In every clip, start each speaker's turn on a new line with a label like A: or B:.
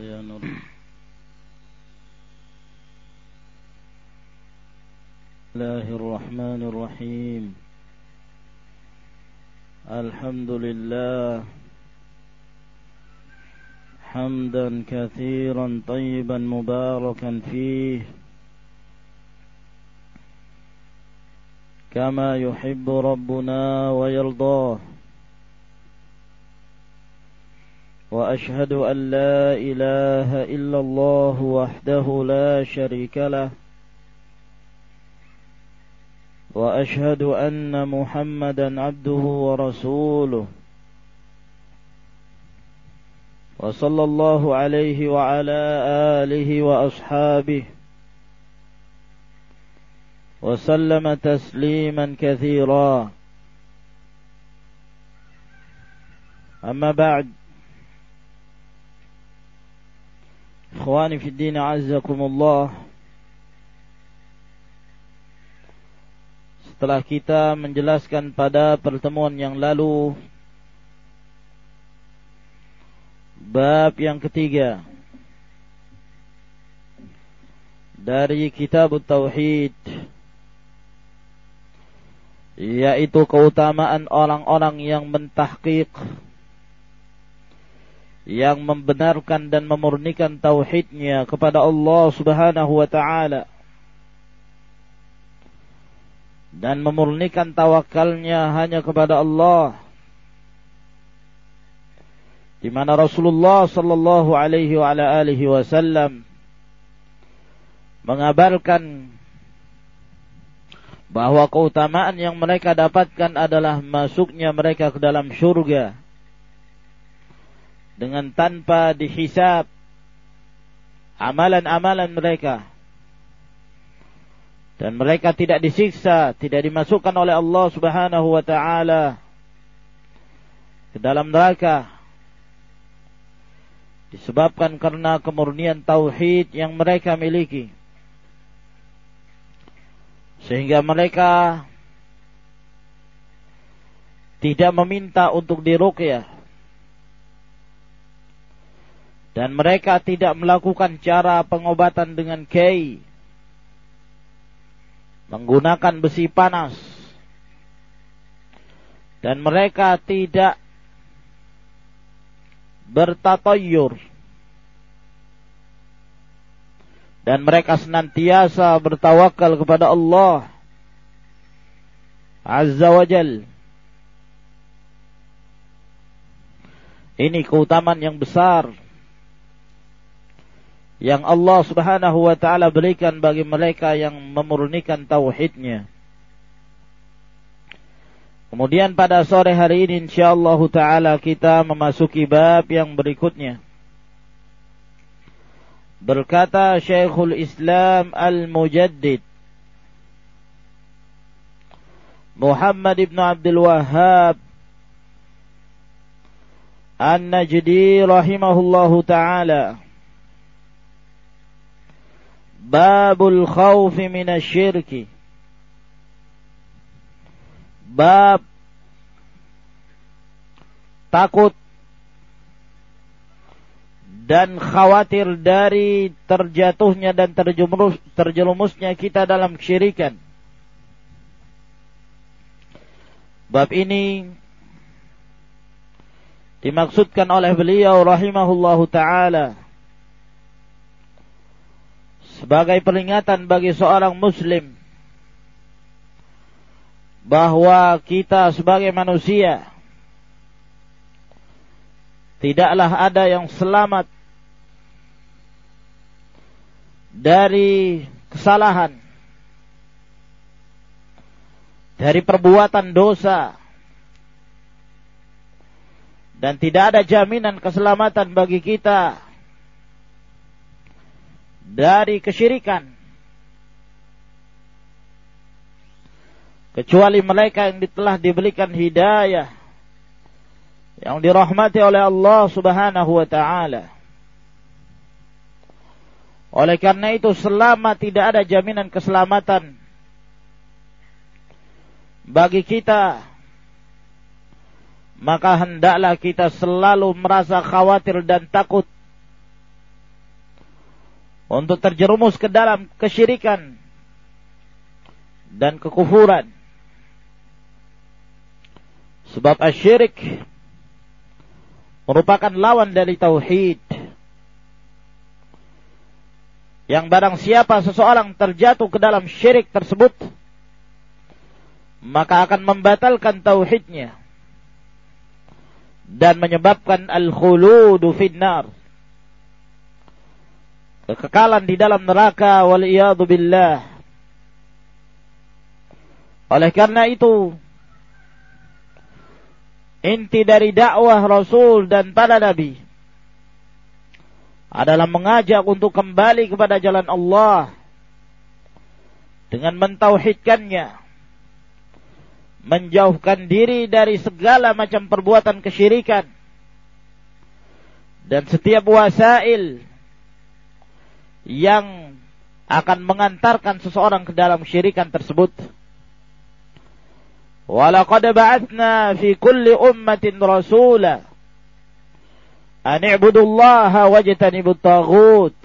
A: يا نور الله الرحمن الرحيم. الحمد لله. حمدا كثيرا طيبا مباركا فيه. كما يحب ربنا ويرضاه. وأشهد أن لا إله إلا الله وحده لا شريك له. وأشهد أن محمدا عبده ورسوله. وصلى الله عليه وعلى آله وأصحابه. وسلم تسليما كثيرا. أما بعد اخواني في الدين عزكم الله setelah kita menjelaskan pada pertemuan yang lalu bab yang ketiga dari kitab Tauhid yaitu keutamaan orang-orang yang mentahqiq yang membenarkan dan memurnikan tauhidnya kepada Allah Subhanahu wa taala dan memurnikan tawakalnya hanya kepada Allah di mana Rasulullah sallallahu alaihi wa ala alihi wasallam mengabarkan bahwa keutamaan yang mereka dapatkan adalah masuknya mereka ke dalam surga dengan tanpa dihisab. Amalan-amalan mereka. Dan mereka tidak disiksa, tidak dimasukkan oleh Allah Subhanahu wa taala ke dalam neraka. Disebabkan karena kemurnian tauhid yang mereka miliki. Sehingga mereka tidak meminta untuk diruqyah dan mereka tidak melakukan cara pengobatan dengan kei. Menggunakan besi panas. Dan mereka tidak bertatayur dan mereka senantiasa bertawakal kepada Allah Azza wa Jal. Ini keutamaan yang besar yang Allah Subhanahu wa taala berikan bagi mereka yang memurnikan tauhidnya. Kemudian pada sore hari ini insyaallah taala kita memasuki bab yang berikutnya. Berkata Syekhul Islam Al-Mujaddid Muhammad ibn Abdul Wahhab An-Najdi rahimahullahu taala Babul khawfi minasyirki Bab Takut Dan khawatir dari terjatuhnya dan terjerumus, terjerumusnya kita dalam kesyirikan. Bab ini dimaksudkan oleh beliau rahimahullahu taala sebagai peringatan bagi seorang muslim bahwa kita sebagai manusia tidaklah ada yang selamat dari kesalahan dari perbuatan dosa dan tidak ada jaminan keselamatan bagi kita dari kesyirikan kecuali mereka yang telah diberikan hidayah yang dirahmati oleh Allah Subhanahu wa taala. Oleh karena itu selama tidak ada jaminan keselamatan bagi kita maka hendaklah kita selalu merasa khawatir dan takut untuk terjerumus ke dalam kesyirikan dan kekufuran. Sebab asyirik merupakan lawan dari tauhid. Yang barang siapa seseorang terjatuh ke dalam syirik tersebut, maka akan membatalkan tauhidnya dan menyebabkan al-khuludu finnar. Kekekalan di dalam neraka wal billah. Oleh karena itu, inti dari dakwah Rasul dan para nabi adalah mengajak untuk kembali kepada jalan Allah dengan mentauhidkannya menjauhkan diri dari segala macam perbuatan kesyirikan dan setiap wasail yang akan mengantarkan seseorang ke dalam syirikan tersebut. Walaqad ba'atna fi kulli ummatin rasula an i'budullaha wajtanibut taghut.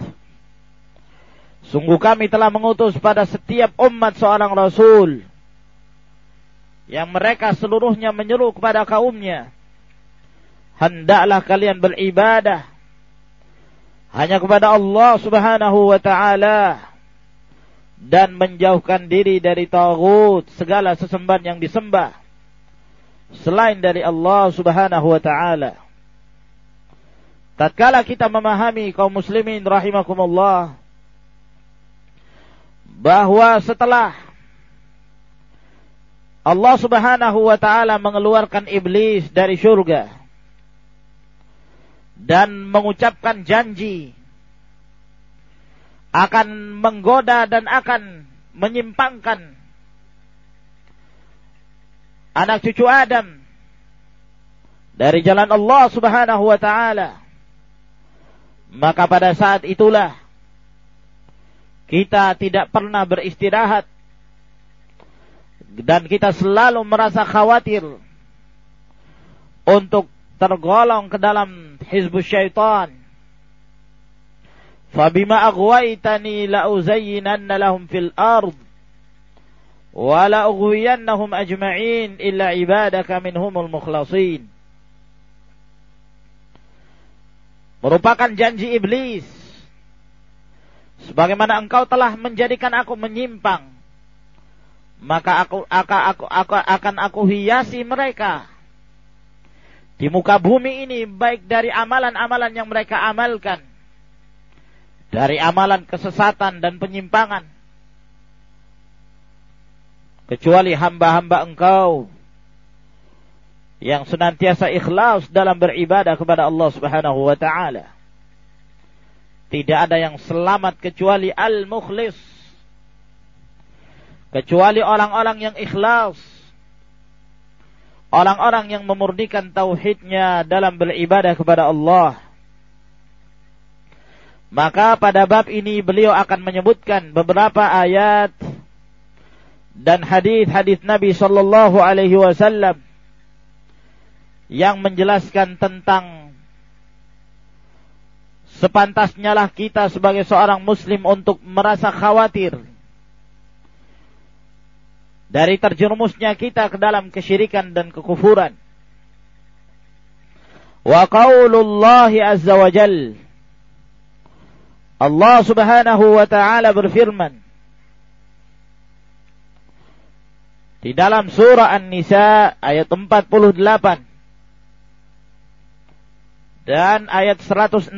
A: Sungguh kami telah mengutus pada setiap umat seorang rasul yang mereka seluruhnya menyeru kepada kaumnya hendaklah kalian beribadah hanya kepada Allah Subhanahu wa taala dan menjauhkan diri dari tagut segala sesembahan yang disembah selain dari Allah Subhanahu wa taala. Tatkala kita memahami kaum muslimin rahimakumullah bahwa setelah Allah Subhanahu wa taala mengeluarkan iblis dari surga dan mengucapkan janji akan menggoda dan akan menyimpangkan anak cucu Adam dari jalan Allah Subhanahu wa taala. Maka pada saat itulah kita tidak pernah beristirahat dan kita selalu merasa khawatir untuk tergolong ke dalam hizbus syaitan. Fabima aghwaitani la uzayyinanna lahum fil ard wa la ughwiyannahum ajma'in illa ibadaka minhumul mukhlasin. Merupakan janji iblis. Sebagaimana engkau telah menjadikan aku menyimpang, maka aku, aku, aku, aku akan aku hiasi mereka di muka bumi ini baik dari amalan-amalan yang mereka amalkan dari amalan kesesatan dan penyimpangan kecuali hamba-hamba engkau yang senantiasa ikhlas dalam beribadah kepada Allah Subhanahu wa taala. Tidak ada yang selamat kecuali al-mukhlis. Kecuali orang-orang yang ikhlas. Orang-orang yang memurnikan tauhidnya dalam beribadah kepada Allah. Maka pada bab ini beliau akan menyebutkan beberapa ayat dan hadis-hadis Nabi sallallahu alaihi wasallam yang menjelaskan tentang sepantasnya lah kita sebagai seorang muslim untuk merasa khawatir dari terjerumusnya kita ke dalam kesyirikan dan kekufuran. Wa qaulullahi azza wa jalla Allah Subhanahu wa taala berfirman. Di dalam surah An-Nisa ayat 48 dan ayat 116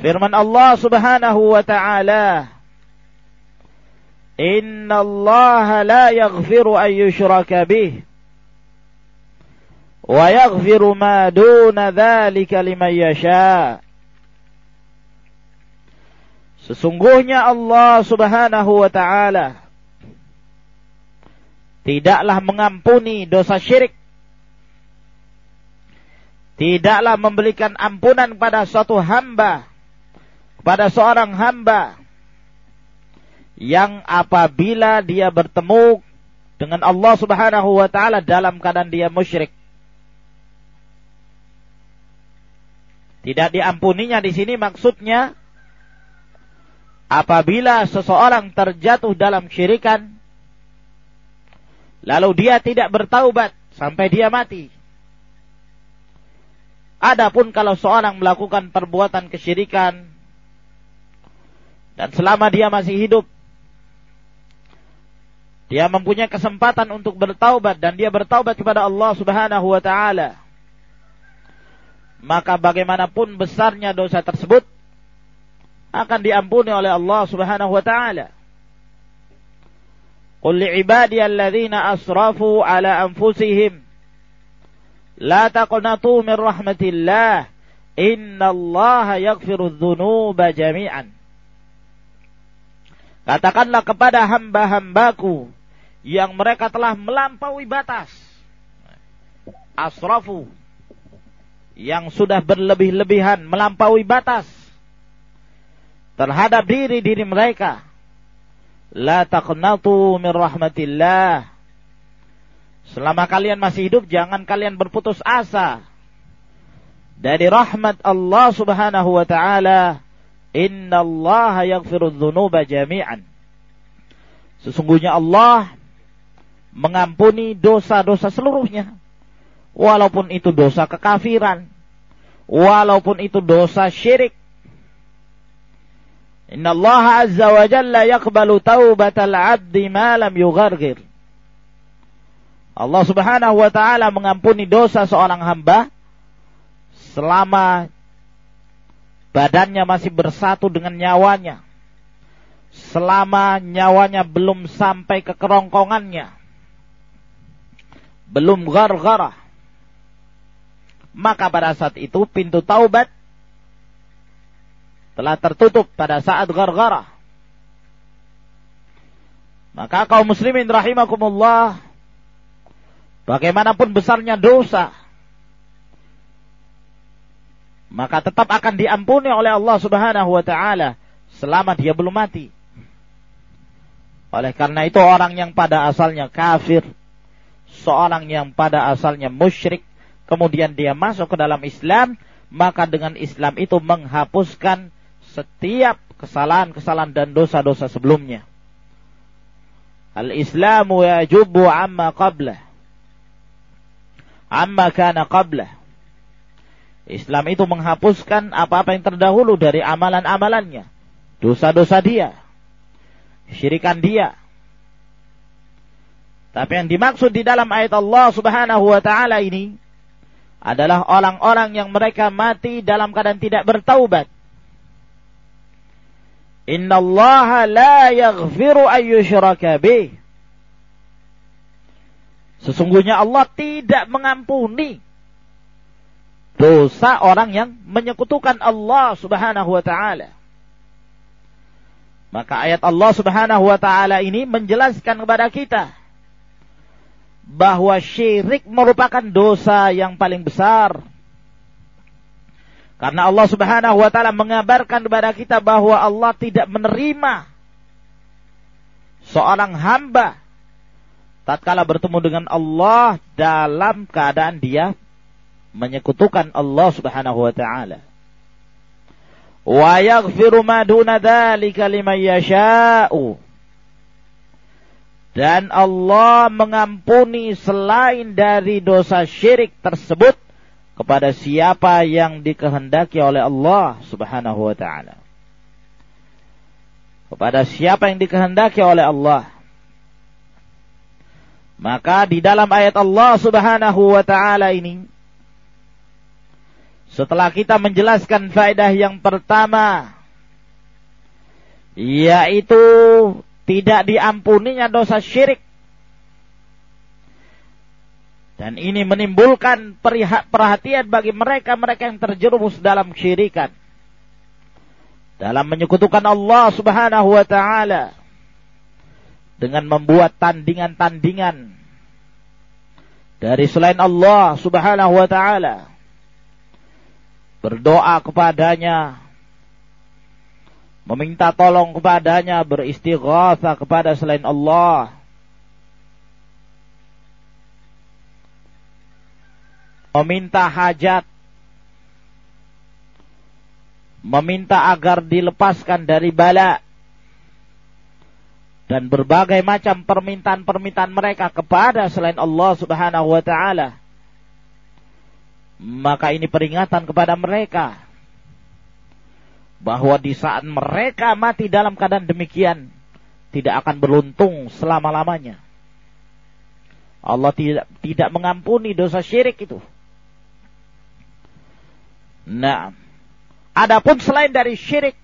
A: Firman Allah Subhanahu wa taala Inna Allah la yaghfiru an yushraka bih wa yaghfiru ma duna dzalika liman yasha. Sesungguhnya Allah Subhanahu wa taala tidaklah mengampuni dosa syirik. Tidaklah memberikan ampunan pada suatu hamba, kepada seorang hamba yang apabila dia bertemu dengan Allah Subhanahu wa taala dalam keadaan dia musyrik. Tidak diampuninya di sini maksudnya apabila seseorang terjatuh dalam syirikan lalu dia tidak bertaubat sampai dia mati. Adapun kalau seorang melakukan perbuatan kesyirikan dan selama dia masih hidup dia mempunyai kesempatan untuk bertaubat dan dia bertaubat kepada Allah Subhanahu wa taala. Maka bagaimanapun besarnya dosa tersebut akan diampuni oleh Allah Subhanahu wa taala. Qul li'ibadi alladhina asrafu ala anfusihim la taqnatu min rahmatillah innallaha yaghfiru dzunuba jami'an. Katakanlah kepada hamba-hambaku yang mereka telah melampaui batas. Asrafu yang sudah berlebih-lebihan melampaui batas terhadap diri-diri mereka. La taqnatu min rahmatillah. Selama kalian masih hidup jangan kalian berputus asa dari rahmat Allah Subhanahu wa taala. Innallaha yaghfiru dzunuba jami'an. Sesungguhnya Allah mengampuni dosa-dosa seluruhnya. Walaupun itu dosa kekafiran. Walaupun itu dosa syirik. Inna Allah azza wa jalla yakbalu taubatal abdi ma lam. Allah subhanahu wa ta'ala mengampuni dosa seorang hamba selama badannya masih bersatu dengan nyawanya. Selama nyawanya belum sampai ke kerongkongannya belum gargarah. Maka pada saat itu pintu taubat telah tertutup pada saat gargarah. Maka kaum muslimin rahimakumullah bagaimanapun besarnya dosa maka tetap akan diampuni oleh Allah Subhanahu wa taala selama dia belum mati. Oleh karena itu orang yang pada asalnya kafir seorang yang pada asalnya musyrik kemudian dia masuk ke dalam Islam maka dengan Islam itu menghapuskan setiap kesalahan-kesalahan dan dosa-dosa sebelumnya. Al-Islamu yajubu amma qablah. Amma kana qablah. Islam itu menghapuskan apa-apa yang terdahulu dari amalan-amalannya. Dosa-dosa dia. Syirikan dia. Tapi yang dimaksud di dalam ayat Allah Subhanahu wa taala ini adalah orang-orang yang mereka mati dalam keadaan tidak bertaubat. Inna Allah la yaghfiru ayyushraka bih. Sesungguhnya Allah tidak mengampuni dosa orang yang menyekutukan Allah Subhanahu wa taala. Maka ayat Allah Subhanahu wa taala ini menjelaskan kepada kita bahwa syirik merupakan dosa yang paling besar. Karena Allah Subhanahu wa taala mengabarkan kepada kita bahwa Allah tidak menerima seorang hamba tatkala bertemu dengan Allah dalam keadaan dia menyekutukan Allah Subhanahu wa taala. Wa yaghfiru ma duna dzalika liman yasha'u dan Allah mengampuni selain dari dosa syirik tersebut kepada siapa yang dikehendaki oleh Allah Subhanahu wa taala. Kepada siapa yang dikehendaki oleh Allah. Maka di dalam ayat Allah Subhanahu wa taala ini setelah kita menjelaskan faedah yang pertama yaitu tidak diampuninya dosa syirik. Dan ini menimbulkan perhatian bagi mereka-mereka yang terjerumus dalam syirikan. Dalam menyekutukan Allah subhanahu wa ta'ala. Dengan membuat tandingan-tandingan. Dari selain Allah subhanahu wa ta'ala. Berdoa kepadanya meminta tolong kepadanya, beristighatsah kepada selain Allah. Meminta hajat. Meminta agar dilepaskan dari bala. Dan berbagai macam permintaan-permintaan mereka kepada selain Allah Subhanahu wa taala. Maka ini peringatan kepada mereka bahwa di saat mereka mati dalam keadaan demikian tidak akan beruntung selama-lamanya. Allah tidak tidak mengampuni dosa syirik itu. Nah, adapun selain dari syirik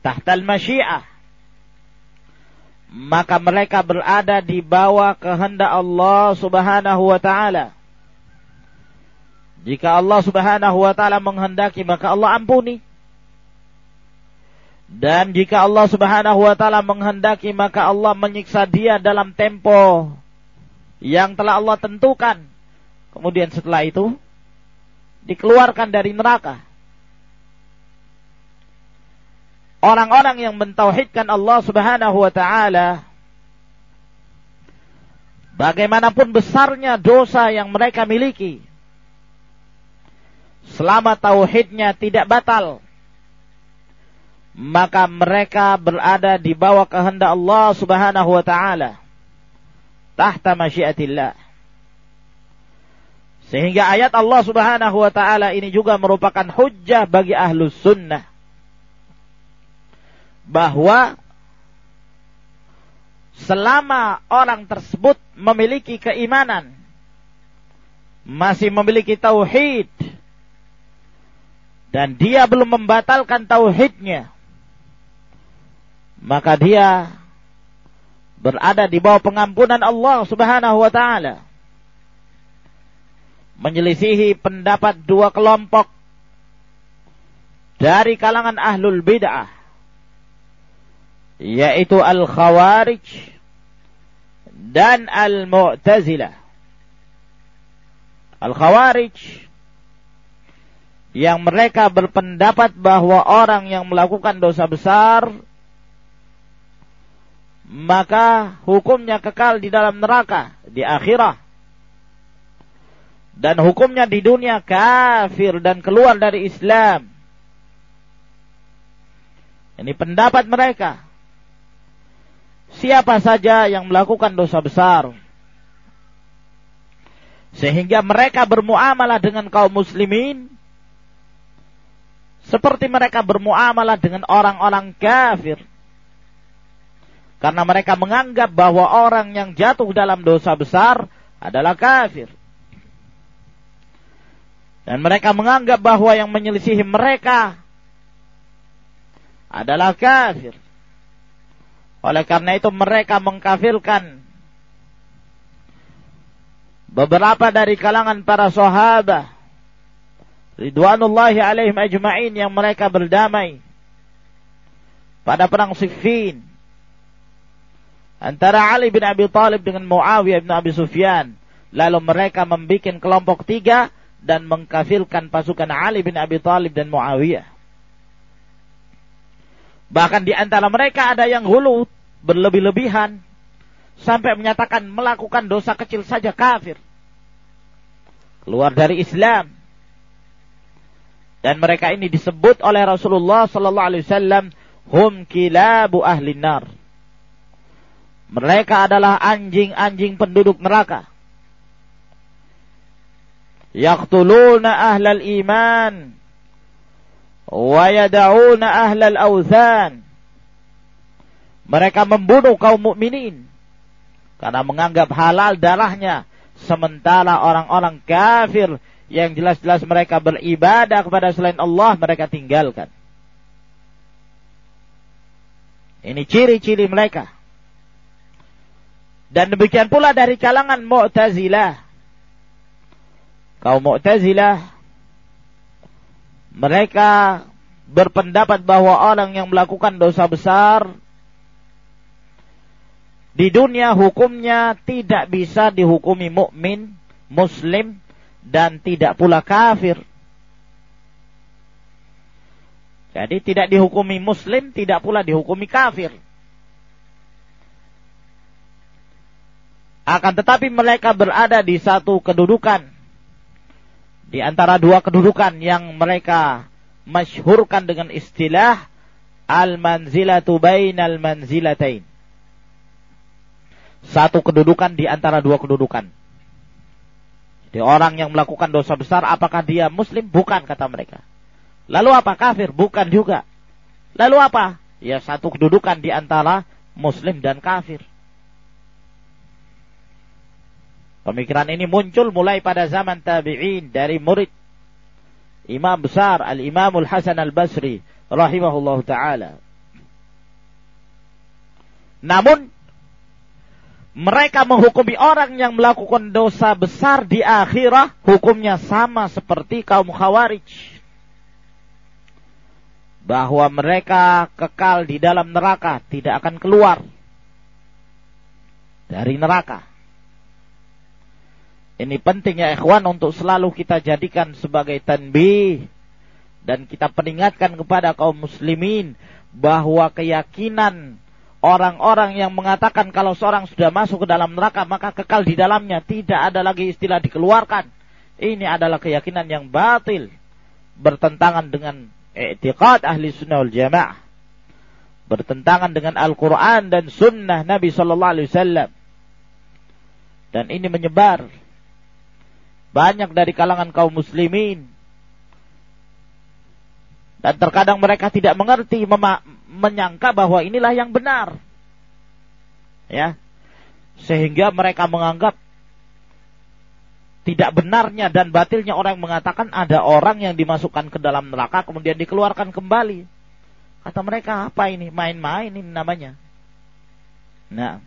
A: tahtal masyiah maka mereka berada di bawah kehendak Allah Subhanahu wa taala. Jika Allah Subhanahu wa taala menghendaki maka Allah ampuni. Dan jika Allah Subhanahu wa taala menghendaki maka Allah menyiksa dia dalam tempo yang telah Allah tentukan. Kemudian setelah itu dikeluarkan dari neraka. Orang-orang yang mentauhidkan Allah Subhanahu wa taala bagaimanapun besarnya dosa yang mereka miliki selama tauhidnya tidak batal maka mereka berada di bawah kehendak Allah Subhanahu wa taala tahta masyiatillah. Sehingga ayat Allah Subhanahu wa taala ini juga merupakan hujjah bagi ahlus sunnah bahwa selama orang tersebut memiliki keimanan masih memiliki tauhid dan dia belum membatalkan tauhidnya, maka dia berada di bawah pengampunan Allah Subhanahu wa taala. Menyelisihi pendapat dua kelompok dari kalangan ahlul bid'ah yaitu al-khawarij dan al-mu'tazilah. Al-khawarij yang mereka berpendapat bahwa orang yang melakukan dosa besar maka hukumnya kekal di dalam neraka di akhirah. Dan hukumnya di dunia kafir dan keluar dari Islam. Ini pendapat mereka. Siapa saja yang melakukan dosa besar sehingga mereka bermuamalah dengan kaum muslimin seperti mereka bermuamalah dengan orang-orang kafir. Karena mereka menganggap bahwa orang yang jatuh dalam dosa besar adalah kafir. Dan mereka menganggap bahwa yang menyelisihi mereka adalah kafir. Oleh karena itu mereka mengkafirkan beberapa dari kalangan para sahabat Ridwanullahi alaihim ajma'in yang mereka berdamai pada perang Siffin antara Ali bin Abi Thalib dengan Muawiyah bin Abi Sufyan. Lalu mereka membuat kelompok tiga dan mengkafirkan pasukan Ali bin Abi Thalib dan Muawiyah. Bahkan di antara mereka ada yang hulu berlebih-lebihan sampai menyatakan melakukan dosa kecil saja kafir. Keluar dari Islam dan mereka ini disebut oleh Rasulullah sallallahu alaihi wasallam hum kilabu ahli nar. Mereka adalah anjing-anjing penduduk neraka. Yaqtuluna ahlal iman wa yad'una ahlal awthan. Mereka membunuh kaum mukminin karena menganggap halal darahnya sementara orang-orang kafir yang jelas-jelas mereka beribadah kepada selain Allah mereka tinggalkan. Ini ciri-ciri mereka. Dan demikian pula dari kalangan Mu'tazilah. Kaum Mu'tazilah mereka berpendapat bahwa orang yang melakukan dosa besar di dunia hukumnya tidak bisa dihukumi mukmin, muslim dan tidak pula kafir. Jadi tidak dihukumi muslim, tidak pula dihukumi kafir. Akan tetapi mereka berada di satu kedudukan. Di antara dua kedudukan yang mereka masyhurkan dengan istilah al-manzilatu bainal manzilatain. Satu kedudukan di antara dua kedudukan. Jadi orang yang melakukan dosa besar apakah dia muslim? Bukan kata mereka. Lalu apa? Kafir? Bukan juga. Lalu apa? Ya satu kedudukan di antara muslim dan kafir. Pemikiran ini muncul mulai pada zaman tabi'in dari murid imam besar Al-Imamul Hasan Al-Basri rahimahullah taala. Namun mereka menghukumi orang yang melakukan dosa besar di akhirah hukumnya sama seperti kaum khawarij. Bahwa mereka kekal di dalam neraka, tidak akan keluar dari neraka. Ini penting ya ikhwan untuk selalu kita jadikan sebagai tanbih dan kita peringatkan kepada kaum muslimin bahwa keyakinan orang-orang yang mengatakan kalau seorang sudah masuk ke dalam neraka maka kekal di dalamnya tidak ada lagi istilah dikeluarkan. Ini adalah keyakinan yang batil bertentangan dengan i'tiqad ahli sunnah wal jamaah bertentangan dengan Al-Quran dan Sunnah Nabi Sallallahu Alaihi Wasallam dan ini menyebar banyak dari kalangan kaum muslimin. Dan terkadang mereka tidak mengerti, menyangka bahwa inilah yang benar. Ya. Sehingga mereka menganggap tidak benarnya dan batilnya orang yang mengatakan ada orang yang dimasukkan ke dalam neraka kemudian dikeluarkan kembali. Kata mereka apa ini? Main-main ini namanya. Nah.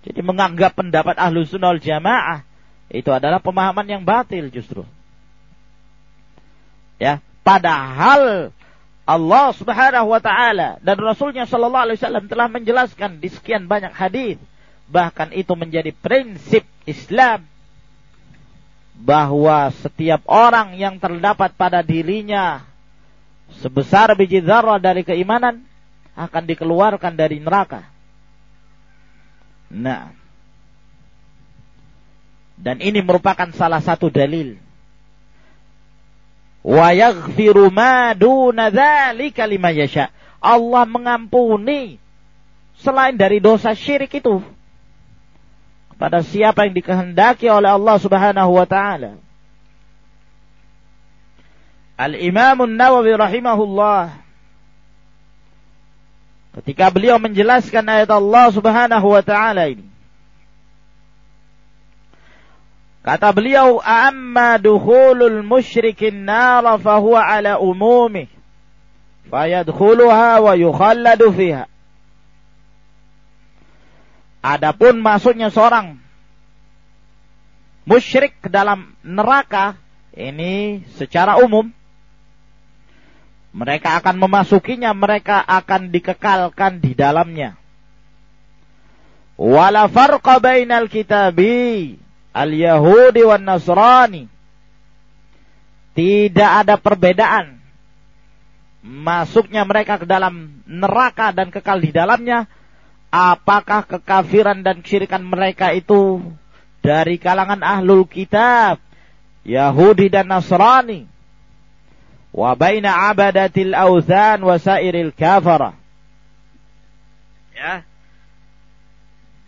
A: Jadi menganggap pendapat ahlu sunnah jamaah itu adalah pemahaman yang batil justru. Ya, padahal Allah Subhanahu wa taala dan Rasulnya sallallahu alaihi wasallam telah menjelaskan di sekian banyak hadis bahkan itu menjadi prinsip Islam bahwa setiap orang yang terdapat pada dirinya sebesar biji zarah dari keimanan akan dikeluarkan dari neraka. Nah, dan ini merupakan salah satu dalil. Wa yaghfiru ma duna dzalika liman yasha. Allah mengampuni selain dari dosa syirik itu pada siapa yang dikehendaki oleh Allah Subhanahu wa taala. Al-Imam An-Nawawi rahimahullah ketika beliau menjelaskan ayat Allah Subhanahu wa taala ini Kata beliau, "Amma dukhulul musyrikin nar fahuwa ala umumih. Fayadkhuluha wa yukhalladu fiha." Adapun masuknya seorang musyrik ke dalam neraka ini secara umum mereka akan memasukinya, mereka akan dikekalkan di dalamnya. Wala farqa bainal kitabi al-Yahudi wan Nasrani. Tidak ada perbedaan masuknya mereka ke dalam neraka dan kekal di dalamnya. Apakah kekafiran dan kesyirikan mereka itu dari kalangan ahlul kitab, Yahudi dan Nasrani, wa baina abadatil authan wa sairil kafara. Ya,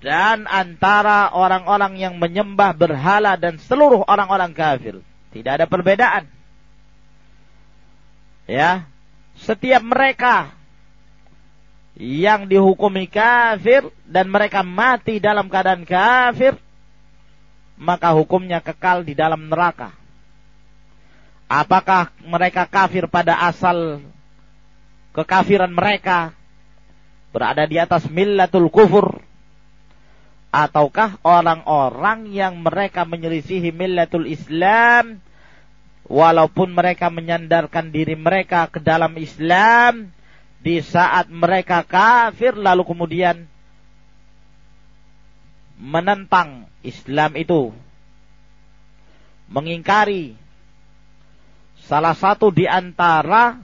A: dan antara orang-orang yang menyembah berhala dan seluruh orang-orang kafir. Tidak ada perbedaan. Ya, setiap mereka yang dihukumi kafir dan mereka mati dalam keadaan kafir, maka hukumnya kekal di dalam neraka. Apakah mereka kafir pada asal kekafiran mereka berada di atas millatul kufur ataukah orang-orang yang mereka menyelisihi millatul Islam walaupun mereka menyandarkan diri mereka ke dalam Islam di saat mereka kafir lalu kemudian menentang Islam itu mengingkari salah satu di antara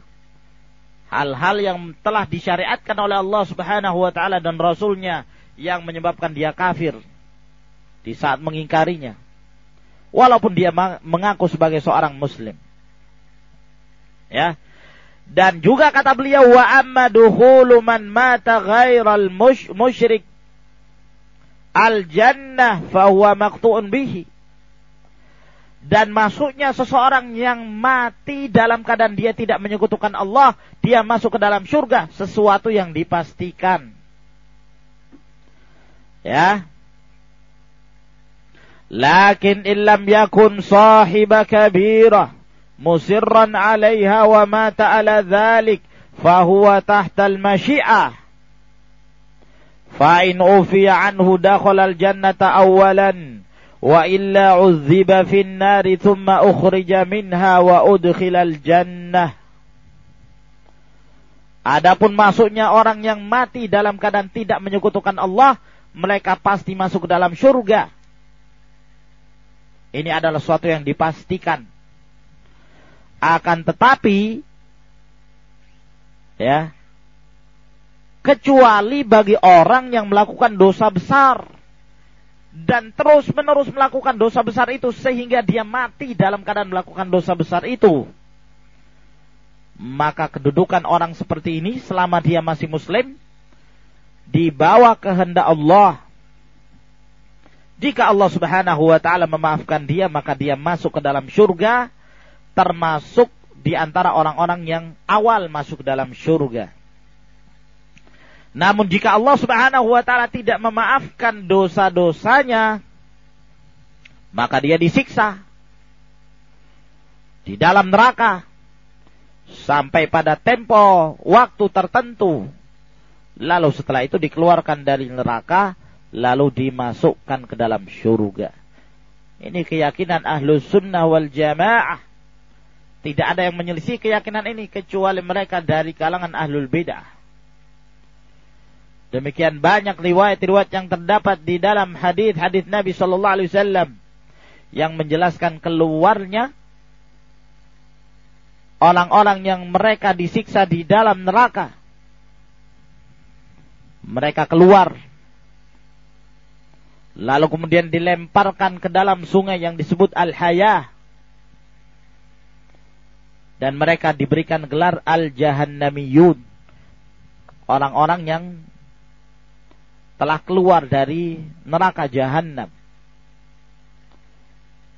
A: hal-hal yang telah disyariatkan oleh Allah Subhanahu wa taala dan rasulnya yang menyebabkan dia kafir di saat mengingkarinya. Walaupun dia mengaku sebagai seorang muslim. Ya. Dan juga kata beliau wa amma dukhulu man mata ghairal musyrik al jannah fahuwa maqtu'un bihi. Dan masuknya seseorang yang mati dalam keadaan dia tidak menyekutukan Allah, dia masuk ke dalam surga, sesuatu yang dipastikan. Ya. Lakin illam yakun sahiba kabirah musirran 'alaiha wa mata 'ala dhalik fahuwa tahta al-masyi'ah. Fa in ufiya anhu dakhala al-jannata awwalan wa illa 'uzziba fi an-nari thumma ukhrija minha wa udkhila al-jannah. Adapun masuknya orang yang mati dalam keadaan tidak menyekutukan Allah, mereka pasti masuk ke dalam surga. Ini adalah sesuatu yang dipastikan. Akan tetapi, ya, kecuali bagi orang yang melakukan dosa besar dan terus menerus melakukan dosa besar itu sehingga dia mati dalam keadaan melakukan dosa besar itu. Maka kedudukan orang seperti ini selama dia masih muslim di bawah kehendak Allah. Jika Allah Subhanahu wa taala memaafkan dia, maka dia masuk ke dalam surga termasuk di antara orang-orang yang awal masuk dalam surga. Namun jika Allah Subhanahu wa taala tidak memaafkan dosa-dosanya, maka dia disiksa di dalam neraka sampai pada tempo waktu tertentu lalu setelah itu dikeluarkan dari neraka, lalu dimasukkan ke dalam syurga. Ini keyakinan ahlu sunnah wal jamaah. Tidak ada yang menyelisih keyakinan ini kecuali mereka dari kalangan ahlul bidah. Demikian banyak riwayat-riwayat yang terdapat di dalam hadis-hadis Nabi Shallallahu Alaihi Wasallam yang menjelaskan keluarnya orang-orang yang mereka disiksa di dalam neraka mereka keluar. Lalu kemudian dilemparkan ke dalam sungai yang disebut Al-Hayah. Dan mereka diberikan gelar Al-Jahannamiyun. Orang-orang yang telah keluar dari neraka jahanam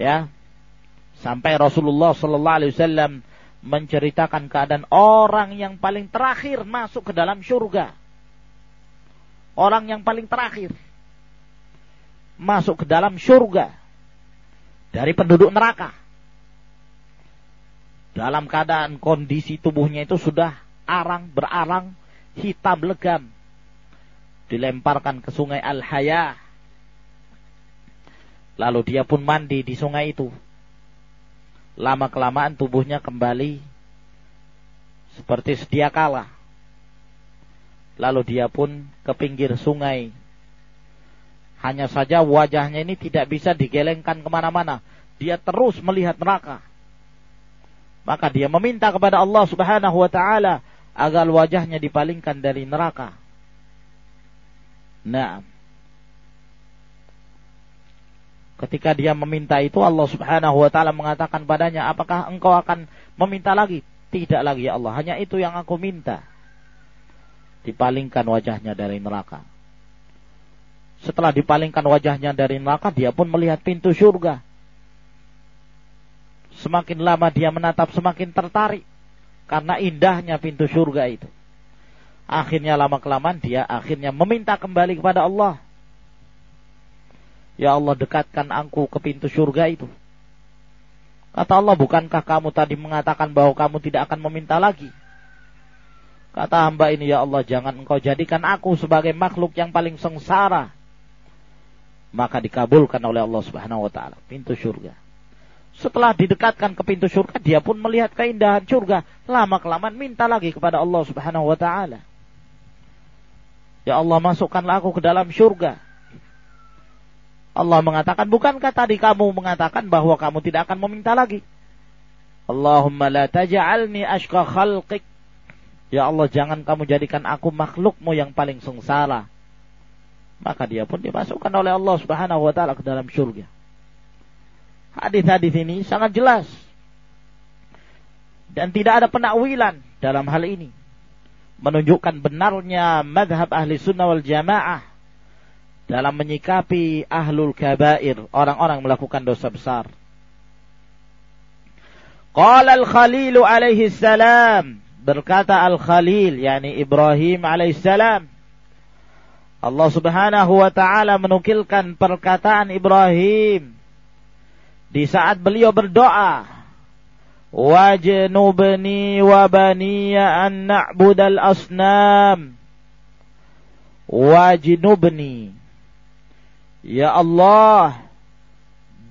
A: ya. Sampai Rasulullah sallallahu alaihi wasallam menceritakan keadaan orang yang paling terakhir masuk ke dalam surga orang yang paling terakhir masuk ke dalam surga dari penduduk neraka. Dalam keadaan kondisi tubuhnya itu sudah arang, berarang, hitam legam. Dilemparkan ke sungai Al-Haya. Lalu dia pun mandi di sungai itu. Lama kelamaan tubuhnya kembali seperti sedia kala Lalu dia pun ke pinggir sungai. Hanya saja wajahnya ini tidak bisa digelengkan ke mana-mana. Dia terus melihat neraka. Maka dia meminta kepada Allah subhanahu wa ta'ala agar wajahnya dipalingkan dari neraka. Nah, ketika dia meminta itu Allah subhanahu wa ta'ala mengatakan padanya, apakah engkau akan meminta lagi? Tidak lagi ya Allah, hanya itu yang aku minta dipalingkan wajahnya dari neraka. Setelah dipalingkan wajahnya dari neraka, dia pun melihat pintu surga. Semakin lama dia menatap, semakin tertarik. Karena indahnya pintu surga itu. Akhirnya lama kelamaan dia akhirnya meminta kembali kepada Allah. Ya Allah dekatkan aku ke pintu surga itu. Kata Allah, bukankah kamu tadi mengatakan bahwa kamu tidak akan meminta lagi? Kata hamba ini, ya Allah, jangan engkau jadikan aku sebagai makhluk yang paling sengsara. Maka dikabulkan oleh Allah subhanahu wa ta'ala. Pintu surga. Setelah didekatkan ke pintu surga, dia pun melihat keindahan surga. Lama kelamaan minta lagi kepada Allah subhanahu wa ta'ala. Ya Allah, masukkanlah aku ke dalam surga. Allah mengatakan, bukankah tadi kamu mengatakan bahwa kamu tidak akan meminta lagi? Allahumma la taj'alni ashqa khalqik Ya Allah jangan kamu jadikan aku makhlukmu yang paling sengsara. Maka dia pun dimasukkan oleh Allah subhanahu wa ta'ala ke dalam surga. Hadis-hadis ini sangat jelas. Dan tidak ada penakwilan dalam hal ini. Menunjukkan benarnya madhab ahli sunnah wal jamaah dalam menyikapi ahlul kabair, orang-orang melakukan dosa besar. Qala al-Khalil alaihi salam, berkata al-Khalil, yakni Ibrahim alaihi salam. Allah Subhanahu wa taala menukilkan perkataan Ibrahim di saat beliau berdoa, "Wajnubni wa baniya an na'budal asnam." Wajnubni Ya Allah,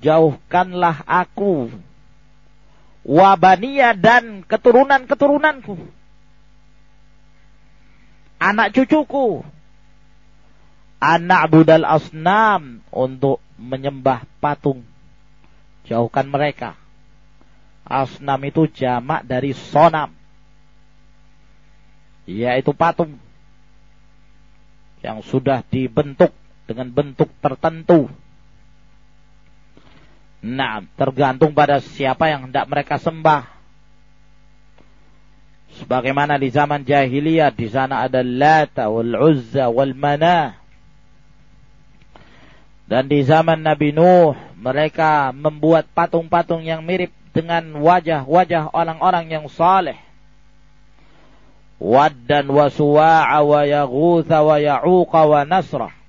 A: jauhkanlah aku wabania dan keturunan-keturunanku. Anak cucuku. Anak budal asnam untuk menyembah patung. Jauhkan mereka. Asnam itu jamak dari sonam. Yaitu patung. Yang sudah dibentuk dengan bentuk tertentu. Nah, tergantung pada siapa yang hendak mereka sembah. Sebagaimana di zaman jahiliyah di sana ada Lata wal Uzza wal Manah. Dan di zaman Nabi Nuh mereka membuat patung-patung yang mirip dengan wajah-wajah orang-orang yang saleh. Waddan wa suwa'a wa yaghutha wa ya'uqa wa nasrah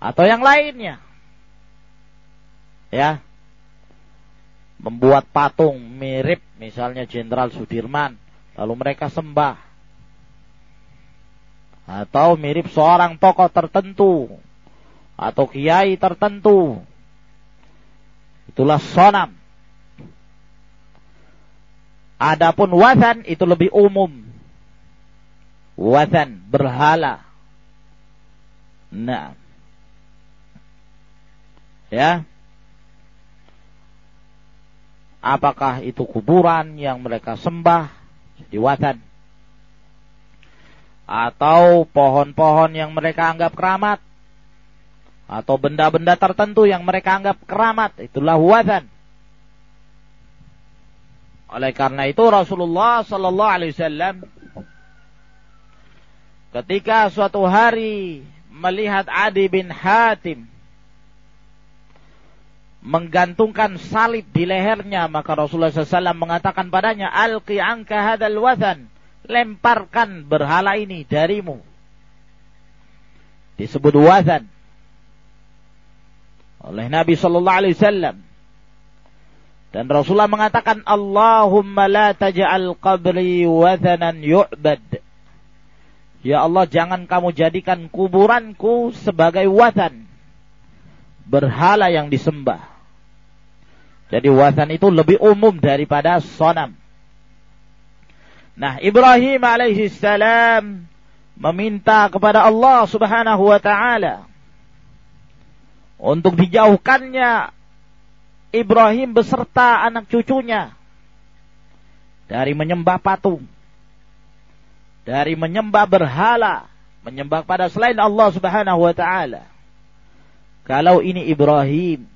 A: atau yang lainnya. Ya. Membuat patung mirip misalnya Jenderal Sudirman, lalu mereka sembah. Atau mirip seorang tokoh tertentu atau kiai tertentu. Itulah sonam. Adapun wazan itu lebih umum. Wazan berhala. Nah, Ya. Apakah itu kuburan yang mereka sembah? Di watan atau pohon-pohon yang mereka anggap keramat? Atau benda-benda tertentu yang mereka anggap keramat? Itulah watan oleh karena itu Rasulullah Sallallahu Alaihi Wasallam ketika suatu hari melihat Adi bin Hatim menggantungkan salib di lehernya maka Rasulullah SAW mengatakan padanya alqi anka hadal wathan lemparkan berhala ini darimu. Disebut wathan oleh Nabi Shallallahu Alaihi Wasallam. Dan Rasulullah mengatakan Allahumma la taj'al qabri wathanan yu'bad. Ya Allah jangan kamu jadikan kuburanku sebagai wathan berhala yang disembah jadi wasan itu lebih umum daripada sonam. Nah, Ibrahim alaihi salam meminta kepada Allah Subhanahu wa taala untuk dijauhkannya Ibrahim beserta anak cucunya dari menyembah patung, dari menyembah berhala, menyembah pada selain Allah Subhanahu wa taala. Kalau ini Ibrahim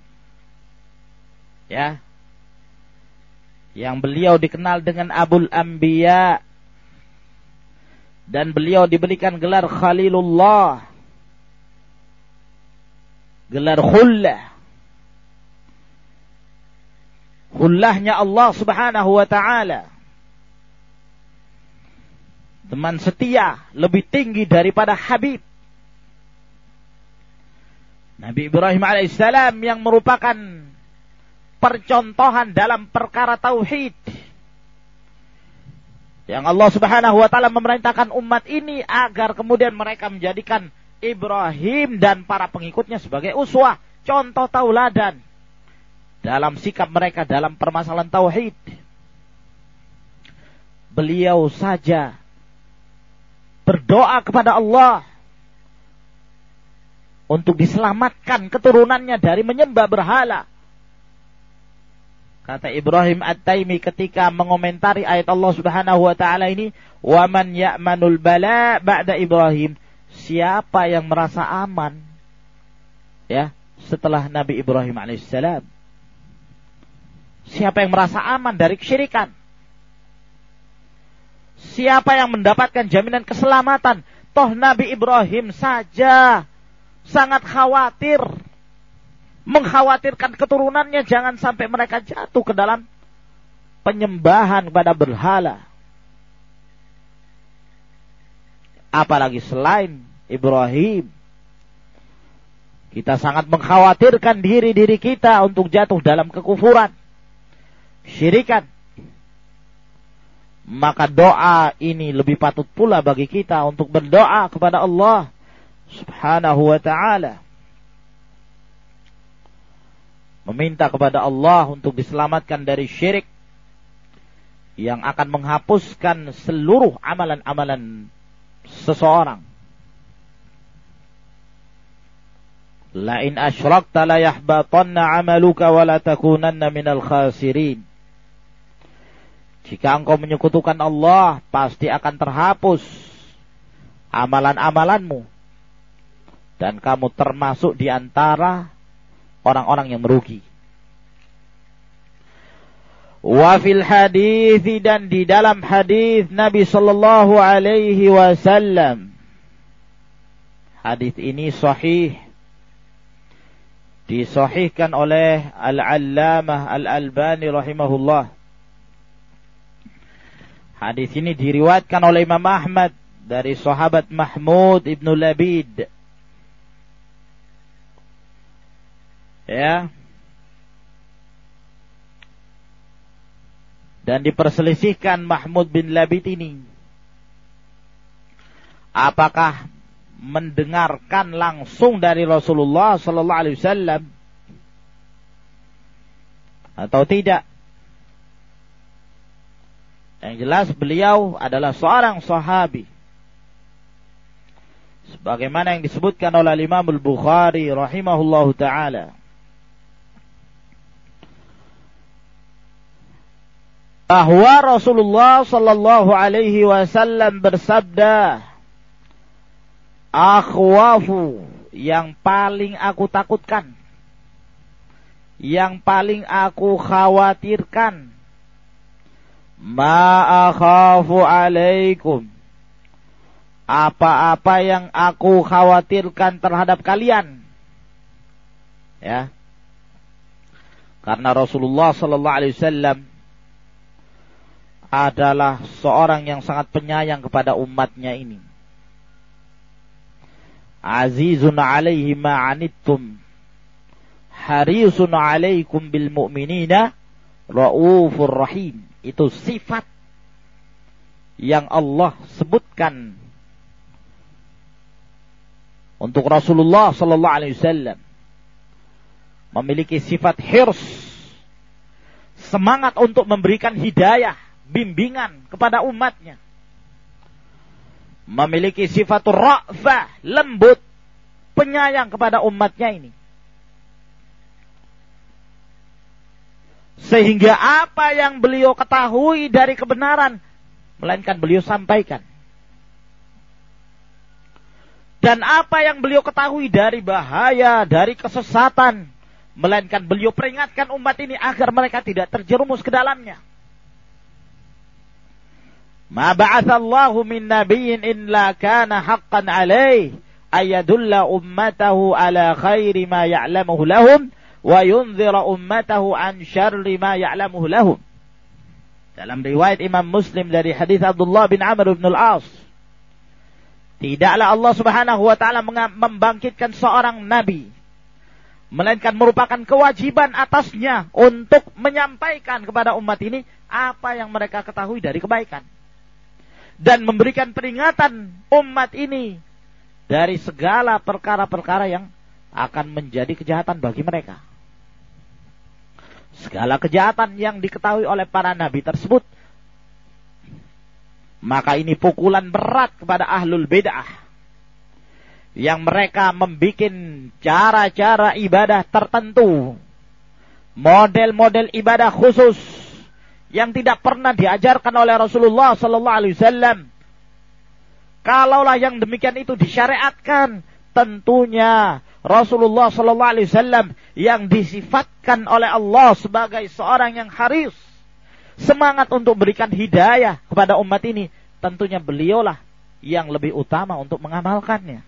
A: ya. Yang beliau dikenal dengan Abul Anbiya. Dan beliau diberikan gelar Khalilullah. Gelar khullah. Khullahnya Allah Subhanahu wa taala. Teman setia lebih tinggi daripada Habib. Nabi Ibrahim alaihissalam yang merupakan percontohan dalam perkara tauhid. Yang Allah Subhanahu wa taala memerintahkan umat ini agar kemudian mereka menjadikan Ibrahim dan para pengikutnya sebagai uswah, contoh tauladan dalam sikap mereka dalam permasalahan tauhid. Beliau saja berdoa kepada Allah untuk diselamatkan keturunannya dari menyembah berhala Kata Ibrahim At-Taimi ketika mengomentari ayat Allah Subhanahu wa taala ini, "Wa man ya'manul bala ba'da Ibrahim?" Siapa yang merasa aman ya setelah Nabi Ibrahim alaihissalam? Siapa yang merasa aman dari kesyirikan Siapa yang mendapatkan jaminan keselamatan? Toh Nabi Ibrahim saja sangat khawatir. Mengkhawatirkan keturunannya jangan sampai mereka jatuh ke dalam penyembahan kepada berhala. Apalagi selain Ibrahim. Kita sangat mengkhawatirkan diri-diri kita untuk jatuh dalam kekufuran. Syirikan. Maka doa ini lebih patut pula bagi kita untuk berdoa kepada Allah subhanahu wa ta'ala. Meminta kepada Allah untuk diselamatkan dari syirik yang akan menghapuskan seluruh amalan-amalan seseorang. La in asyrakta la yahbatanna amaluka wa la takunanna minal khasirin. Jika engkau menyekutukan Allah, pasti akan terhapus amalan-amalanmu. Dan kamu termasuk di antara orang-orang yang merugi. Wa fil hadis dan di dalam hadis Nabi sallallahu alaihi wasallam. Hadis ini sahih disahihkan oleh Al-Allamah Al-Albani rahimahullah. Hadis ini diriwayatkan oleh Imam Ahmad dari sahabat Mahmud ibnu Labid. Ya. Dan diperselisihkan Mahmud bin Labid ini. Apakah mendengarkan langsung dari Rasulullah sallallahu alaihi wasallam atau tidak. Yang jelas beliau adalah seorang sahabi. Sebagaimana yang disebutkan oleh Imam Al-Bukhari rahimahullahu taala. Bahwa Rasulullah sallallahu alaihi wasallam bersabda, akhwafu yang paling aku takutkan yang paling aku khawatirkan ma akhafu alaikum apa-apa yang aku khawatirkan terhadap kalian. Ya. Karena Rasulullah sallallahu alaihi wasallam adalah seorang yang sangat penyayang kepada umatnya ini. Azizun alaihi ma'anittum harisun alaikum bil mu'minina raufur rahim. Itu sifat yang Allah sebutkan untuk Rasulullah sallallahu alaihi wasallam. Memiliki sifat hirs semangat untuk memberikan hidayah bimbingan kepada umatnya memiliki sifat ra'fah, lembut, penyayang kepada umatnya ini. Sehingga apa yang beliau ketahui dari kebenaran, melainkan beliau sampaikan. Dan apa yang beliau ketahui dari bahaya, dari kesesatan, melainkan beliau peringatkan umat ini agar mereka tidak terjerumus ke dalamnya. Ma ba'athallahu min nabiyyin illa kana haqqan alaih ayadulla ummatahu ala khairi ma ya'lamuhu lahum wa yunzira ummatahu an syarri ma ya'lamuhu lahum. Dalam riwayat Imam Muslim dari hadis Abdullah bin Amr bin Al-As. Tidaklah Allah Subhanahu wa taala membangkitkan seorang nabi melainkan merupakan kewajiban atasnya untuk menyampaikan kepada umat ini apa yang mereka ketahui dari kebaikan dan memberikan peringatan umat ini dari segala perkara-perkara yang akan menjadi kejahatan bagi mereka. Segala kejahatan yang diketahui oleh para nabi tersebut. Maka ini pukulan berat kepada ahlul bid'ah yang mereka membuat cara-cara ibadah tertentu. Model-model ibadah khusus yang tidak pernah diajarkan oleh Rasulullah sallallahu alaihi wasallam. Kalaulah yang demikian itu disyariatkan, tentunya Rasulullah sallallahu alaihi wasallam yang disifatkan oleh Allah sebagai seorang yang haris, semangat untuk berikan hidayah kepada umat ini, tentunya beliaulah yang lebih utama untuk mengamalkannya.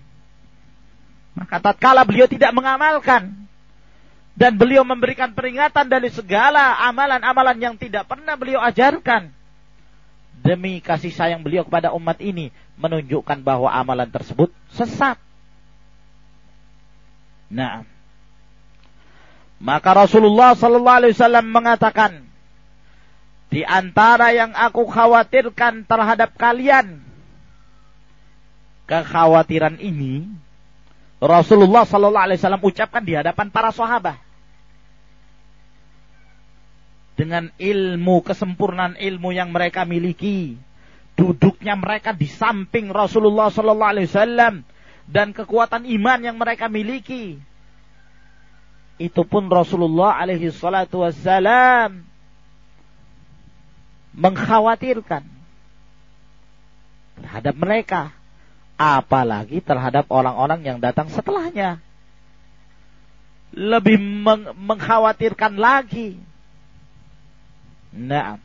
A: Maka tatkala beliau tidak mengamalkan dan beliau memberikan peringatan dari segala amalan-amalan yang tidak pernah beliau ajarkan demi kasih sayang beliau kepada umat ini menunjukkan bahwa amalan tersebut sesat. Nah, maka Rasulullah sallallahu alaihi wasallam mengatakan di antara yang aku khawatirkan terhadap kalian kekhawatiran ini Rasulullah sallallahu alaihi wasallam ucapkan di hadapan para sahabat. Dengan ilmu kesempurnaan ilmu yang mereka miliki. Duduknya mereka di samping Rasulullah sallallahu alaihi wasallam dan kekuatan iman yang mereka miliki. Itu pun Rasulullah alaihi salatu mengkhawatirkan terhadap mereka apalagi terhadap orang-orang yang datang setelahnya. Lebih meng mengkhawatirkan lagi. Nah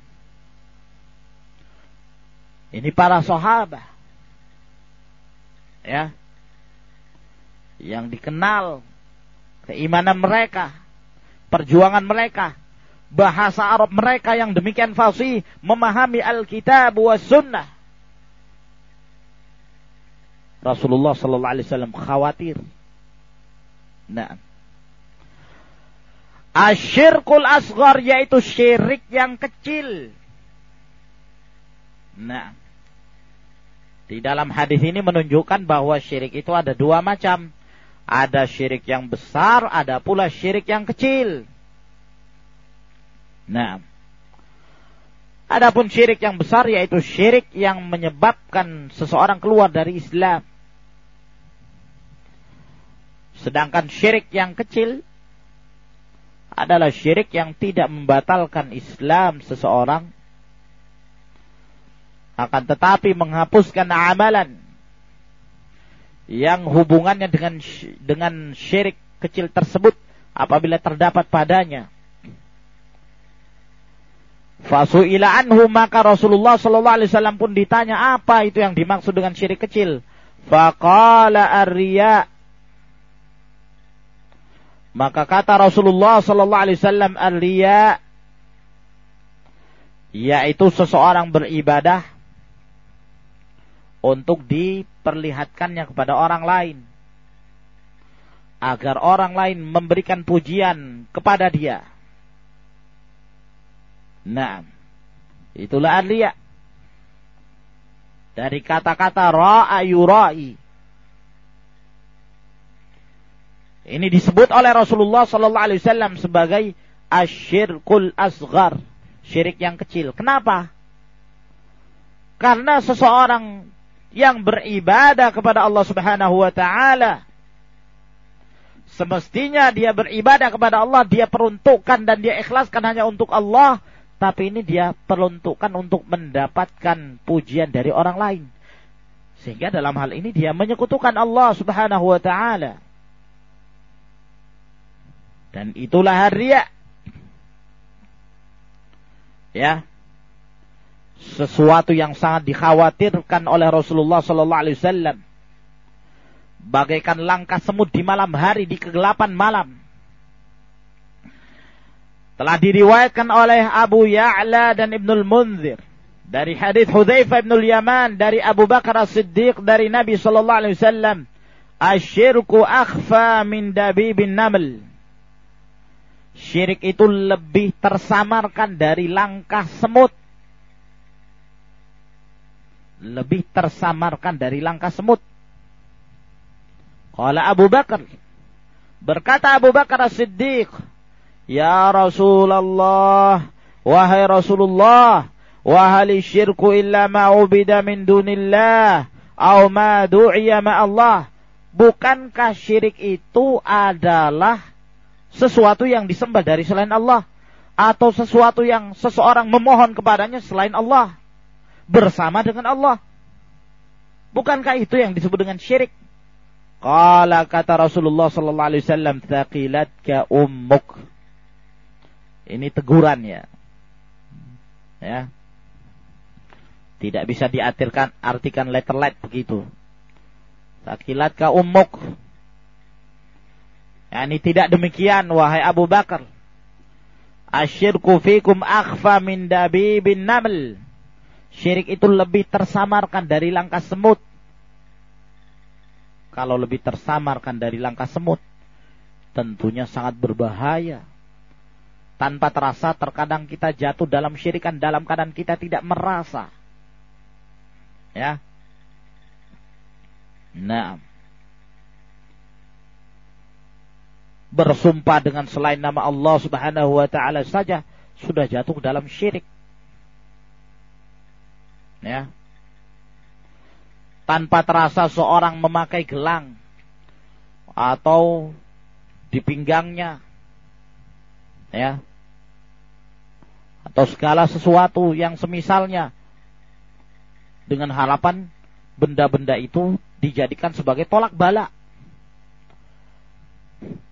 A: ini para sahabat. Ya. Yang dikenal keimanan mereka perjuangan mereka bahasa Arab mereka yang demikian fasih memahami Alkitab wa sunnah. Rasulullah sallallahu alaihi wasallam khawatir. Nah. Asyirkul asghar yaitu syirik yang kecil. Nah. Di dalam hadis ini menunjukkan bahwa syirik itu ada dua macam. Ada syirik yang besar, ada pula syirik yang kecil. Nah, adapun syirik yang besar yaitu syirik yang menyebabkan seseorang keluar dari Islam. Sedangkan syirik yang kecil adalah syirik yang tidak membatalkan Islam seseorang akan tetapi menghapuskan amalan yang hubungannya dengan dengan syirik kecil tersebut apabila terdapat padanya Fasu'ila anhu maka Rasulullah sallallahu alaihi wasallam pun ditanya apa itu yang dimaksud dengan syirik kecil. Faqala ar-riya. Maka kata Rasulullah sallallahu alaihi wasallam ar-riya yaitu seseorang beribadah untuk diperlihatkannya kepada orang lain agar orang lain memberikan pujian kepada dia Nah, itulah arliya. Dari kata-kata ra'a. Ini disebut oleh Rasulullah sallallahu alaihi wasallam sebagai asyirkul asghar, syirik yang kecil. Kenapa? Karena seseorang yang beribadah kepada Allah Subhanahu wa taala semestinya dia beribadah kepada Allah, dia peruntukkan dan dia ikhlaskan hanya untuk Allah tapi ini dia peruntukkan untuk mendapatkan pujian dari orang lain. Sehingga dalam hal ini dia menyekutukan Allah Subhanahu wa taala. Dan itulah riya. Ya. Sesuatu yang sangat dikhawatirkan oleh Rasulullah sallallahu alaihi wasallam. Bagaikan langkah semut di malam hari di kegelapan malam telah diriwayatkan oleh Abu Ya'la dan Ibnul Munzir dari hadis Hudzaifah bin Yaman dari Abu Bakar As-Siddiq dari Nabi sallallahu alaihi wasallam asyirku akhfa min dabibin naml syirik itu lebih tersamarkan dari langkah semut lebih tersamarkan dari langkah semut Qala Abu Bakar berkata Abu Bakar As-Siddiq Ya Rasulullah, wahai Rasulullah, wahai syirku illa ma'ubida min dunillah, au ma du'iya ma Allah. Bukankah syirik itu adalah sesuatu yang disembah dari selain Allah? Atau sesuatu yang seseorang memohon kepadanya selain Allah? Bersama dengan Allah? Bukankah itu yang disebut dengan syirik? Qala kata Rasulullah sallallahu alaihi wasallam, "Thaqilatka ummuk." Ini teguran ya. Ya. Tidak bisa diartikan artikan letterlet begitu. Sakilat ka ummuk. Yani tidak demikian wahai Abu Bakar. Asyirku fikum akhfa min dabibin naml. Syirik itu lebih tersamarkan dari langkah semut. Kalau lebih tersamarkan dari langkah semut, tentunya sangat berbahaya. Tanpa terasa terkadang kita jatuh dalam syirikan dalam keadaan kita tidak merasa. Ya. Nah. Bersumpah dengan selain nama Allah Subhanahu wa taala saja sudah jatuh dalam syirik. Ya. Tanpa terasa seorang memakai gelang atau di pinggangnya ya atau segala sesuatu yang semisalnya dengan harapan benda-benda itu dijadikan sebagai tolak bala.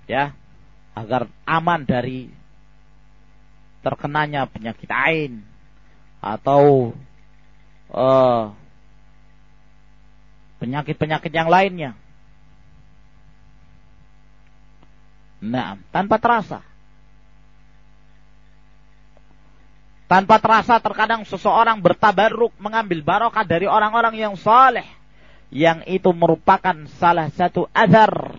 A: Ya, agar aman dari terkenanya penyakit ain atau uh, penyakit-penyakit yang lainnya. Nah, tanpa terasa. Tanpa terasa terkadang seseorang bertabaruk mengambil barokah dari orang-orang yang saleh. Yang itu merupakan salah satu azar.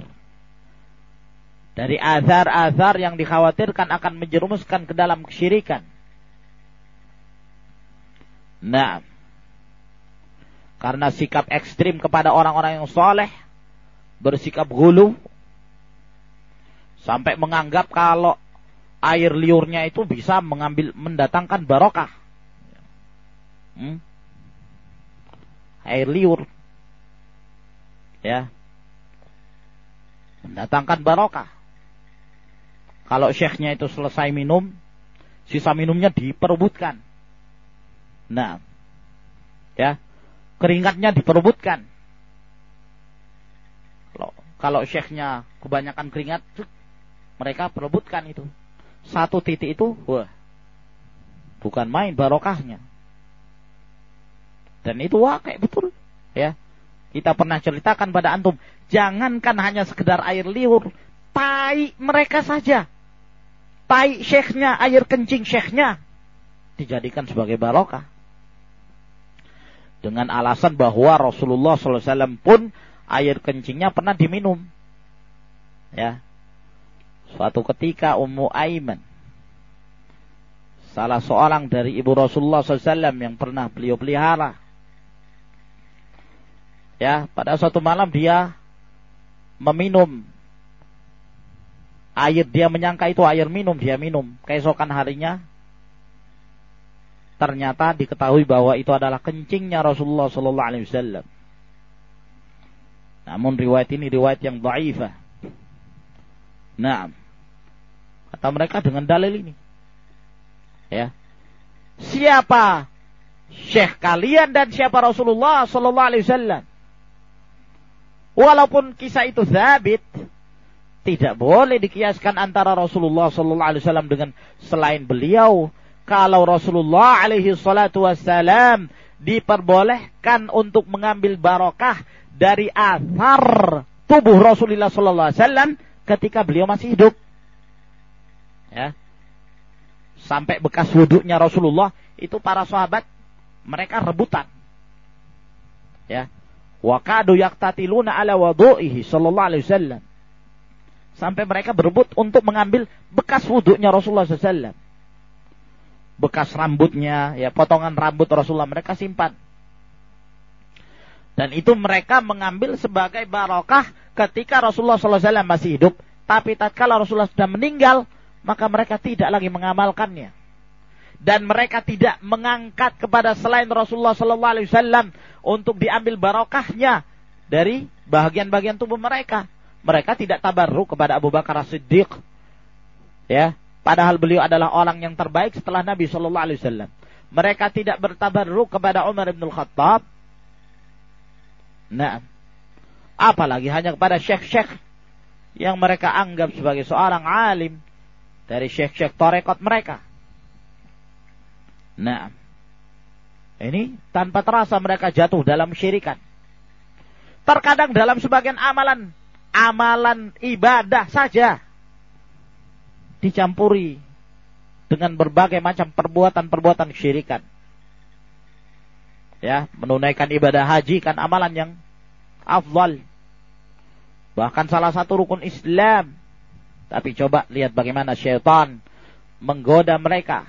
A: Dari azar-azar yang dikhawatirkan akan menjerumuskan ke dalam kesyirikan. Nah. Karena sikap ekstrim kepada orang-orang yang saleh. Bersikap gulu. Sampai menganggap kalau air liurnya itu bisa mengambil mendatangkan barokah. Hmm? Air liur. Ya. Mendatangkan barokah. Kalau syekhnya itu selesai minum, sisa minumnya diperebutkan. Nah, ya, keringatnya diperebutkan. Kalau kalau syekhnya kebanyakan keringat, mereka perebutkan itu satu titik itu, wah, bukan main barokahnya. Dan itu wakai betul, ya. Kita pernah ceritakan pada antum, jangankan hanya sekedar air liur, tai mereka saja. Tai syekhnya, air kencing syekhnya dijadikan sebagai barokah. Dengan alasan bahwa Rasulullah SAW pun air kencingnya pernah diminum. Ya, Suatu ketika Ummu Aiman salah seorang dari ibu Rasulullah SAW yang pernah beliau pelihara. Ya, pada suatu malam dia meminum air dia menyangka itu air minum dia minum keesokan harinya ternyata diketahui bahwa itu adalah kencingnya Rasulullah Sallallahu Alaihi Wasallam. Namun riwayat ini riwayat yang dhaifah. Nah, kata mereka dengan dalil ini. Ya. Siapa syekh kalian dan siapa Rasulullah sallallahu alaihi wasallam? Walaupun kisah itu zabit, tidak boleh dikiaskan antara Rasulullah sallallahu alaihi wasallam dengan selain beliau. Kalau Rasulullah alaihi salatu wasallam diperbolehkan untuk mengambil barokah dari athar tubuh Rasulullah sallallahu alaihi wasallam ketika beliau masih hidup. Ya. Sampai bekas wuduknya Rasulullah itu para sahabat mereka rebutan. Ya. Wa kadu yaktatiluna ala wudu'ihi sallallahu alaihi wasallam. Sampai mereka berebut untuk mengambil bekas wuduknya Rasulullah SAW. Bekas rambutnya, ya potongan rambut Rasulullah mereka simpan. Dan itu mereka mengambil sebagai barokah ketika Rasulullah SAW masih hidup. Tapi tatkala Rasulullah sudah meninggal, maka mereka tidak lagi mengamalkannya. Dan mereka tidak mengangkat kepada selain Rasulullah Wasallam untuk diambil barokahnya dari bagian-bagian tubuh mereka. Mereka tidak tabarruk kepada Abu Bakar As-Siddiq. Ya, padahal beliau adalah orang yang terbaik setelah Nabi Sallallahu Alaihi Wasallam. Mereka tidak bertabarruk kepada Umar bin Khattab. Nah, apalagi hanya kepada syekh-syekh yang mereka anggap sebagai seorang alim dari syekh-syekh torekot mereka. Nah, Ini tanpa terasa mereka jatuh dalam syirikan. Terkadang dalam sebagian amalan, amalan ibadah saja dicampuri dengan berbagai macam perbuatan-perbuatan syirikan. Ya, menunaikan ibadah haji kan amalan yang afdal. Bahkan salah satu rukun Islam. Tapi coba lihat bagaimana syaitan menggoda mereka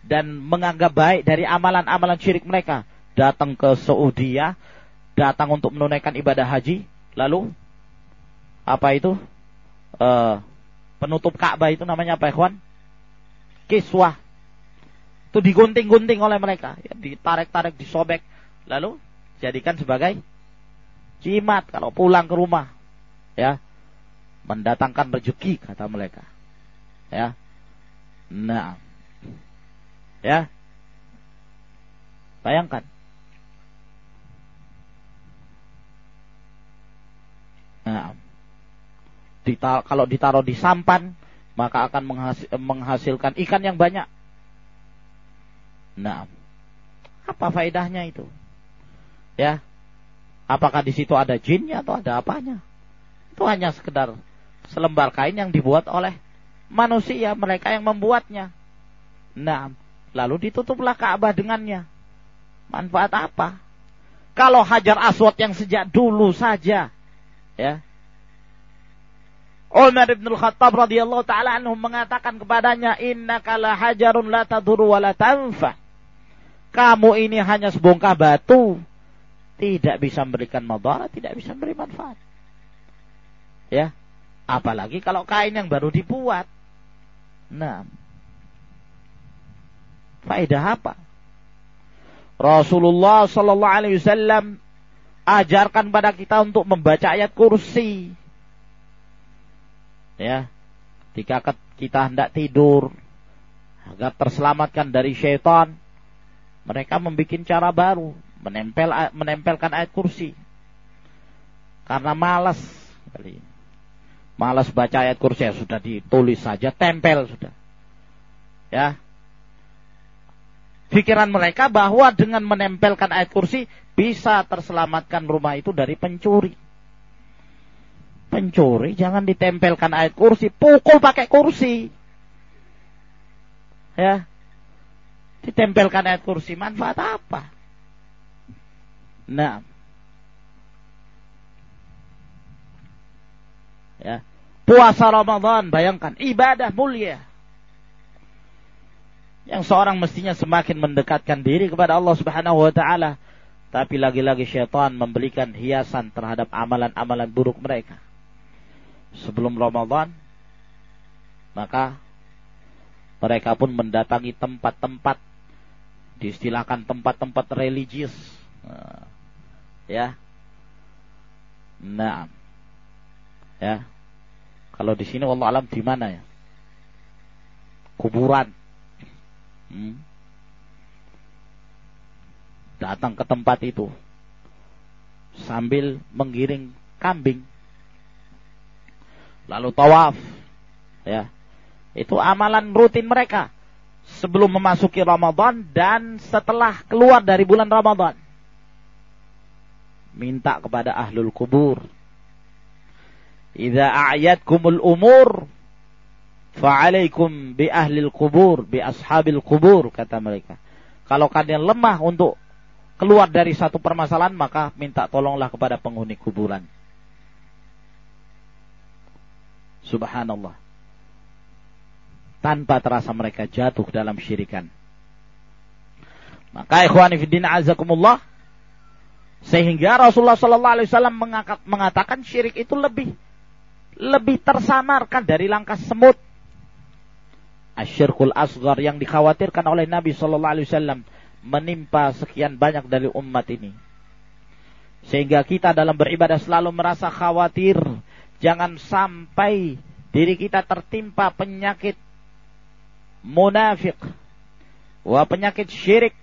A: dan menganggap baik dari amalan-amalan syirik mereka. Datang ke Saudi ya, datang untuk menunaikan ibadah haji, lalu apa itu? Uh, penutup Ka'bah itu namanya apa, ikhwan? Kiswah. Itu digunting-gunting oleh mereka, ya, ditarik-tarik, disobek, lalu jadikan sebagai jimat kalau pulang ke rumah. Ya. Mendatangkan rezeki kata mereka. Ya. Nah. Ya. Bayangkan Nah, dita kalau ditaruh di sampan, maka akan menghasil menghasilkan ikan yang banyak. Nah, apa faedahnya itu? Ya, apakah di situ ada jinnya atau ada apanya? Itu hanya sekedar selembar kain yang dibuat oleh manusia, mereka yang membuatnya. Nah, lalu ditutuplah Ka'bah dengannya. Manfaat apa? Kalau hajar aswad yang sejak dulu saja Ya. Umar bin Al-Khattab radhiyallahu taala anhu mengatakan kepadanya, "Innaka la hajarun la tadur wa la tanfa." Kamu ini hanya sebongkah batu, tidak bisa memberikan madarat, tidak bisa memberi manfaat. Ya. Apalagi kalau kain yang baru dibuat. Nah. Faedah apa? Rasulullah sallallahu alaihi wasallam ajarkan pada kita untuk membaca ayat kursi. Ya. Ketika kita hendak tidur agar terselamatkan dari syaitan, mereka membuat cara baru, menempel menempelkan ayat kursi. Karena malas kali. Malas baca ayat kursi ya sudah ditulis saja, tempel sudah. Ya, pikiran mereka bahwa dengan menempelkan ayat kursi bisa terselamatkan rumah itu dari pencuri. Pencuri jangan ditempelkan ayat kursi, pukul pakai kursi. Ya. Ditempelkan ayat kursi, manfaat apa? Nah. Ya. Puasa Ramadan, bayangkan ibadah mulia yang seorang mestinya semakin mendekatkan diri kepada Allah Subhanahu wa taala tapi lagi-lagi syaitan memberikan hiasan terhadap amalan-amalan buruk mereka sebelum Ramadan maka mereka pun mendatangi tempat-tempat diistilahkan tempat-tempat religius. Nah, ya. Nah ya. Kalau di sini Allah alam di mana ya? Kuburan. Hmm. Datang ke tempat itu sambil menggiring kambing. Lalu tawaf. Ya. Itu amalan rutin mereka sebelum memasuki Ramadan dan setelah keluar dari bulan Ramadan. Minta kepada ahlul kubur. Idza a'yadkumul umur Fa'alaikum bi ahlil kubur, bi ashabil kubur, kata mereka. Kalau kalian lemah untuk keluar dari satu permasalahan, maka minta tolonglah kepada penghuni kuburan. Subhanallah. Tanpa terasa mereka jatuh dalam syirikan. Maka ikhwan fiddin azakumullah. Sehingga Rasulullah Sallallahu Alaihi Wasallam mengatakan syirik itu lebih lebih tersamarkan dari langkah semut asyirkul asgar yang dikhawatirkan oleh Nabi Shallallahu Alaihi Wasallam menimpa sekian banyak dari umat ini. Sehingga kita dalam beribadah selalu merasa khawatir. Jangan sampai diri kita tertimpa penyakit munafik. Wah penyakit syirik.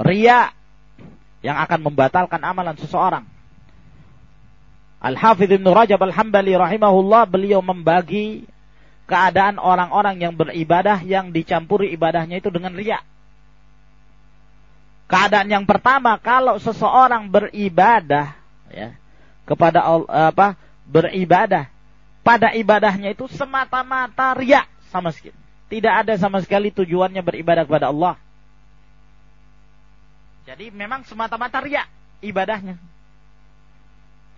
A: Ria. Yang akan membatalkan amalan seseorang. Al-Hafidh Ibn Rajab Al-Hambali rahimahullah beliau membagi keadaan orang-orang yang beribadah yang dicampuri ibadahnya itu dengan riak. Keadaan yang pertama kalau seseorang beribadah ya kepada apa beribadah pada ibadahnya itu semata-mata riak sama sekali. Tidak ada sama sekali tujuannya beribadah kepada Allah. Jadi memang semata-mata riak ibadahnya.